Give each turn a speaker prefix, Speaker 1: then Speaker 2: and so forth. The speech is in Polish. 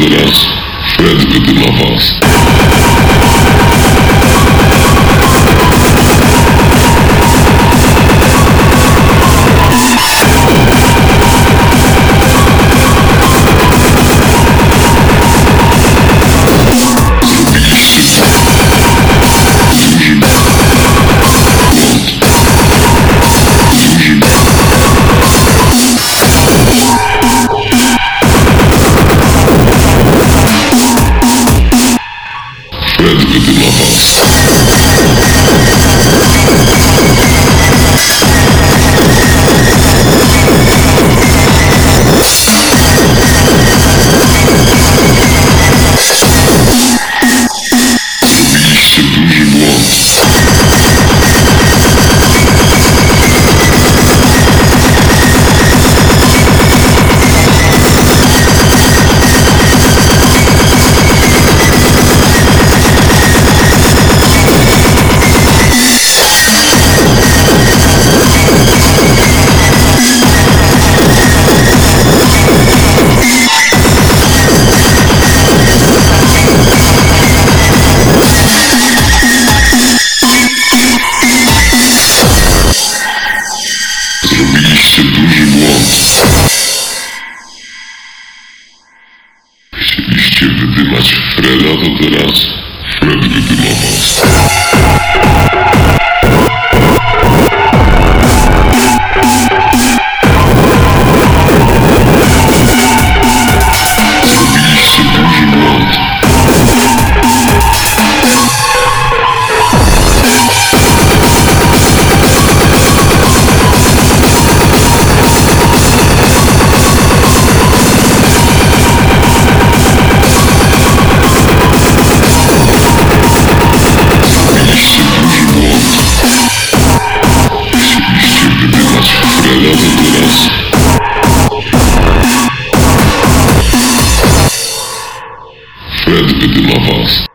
Speaker 1: with us. Friends with the lovers. Grande Vila Zrobiliście duży błąd. Chcieliście wydymać Freda, to teraz Fred. Zrobiliście Fred wydyma was.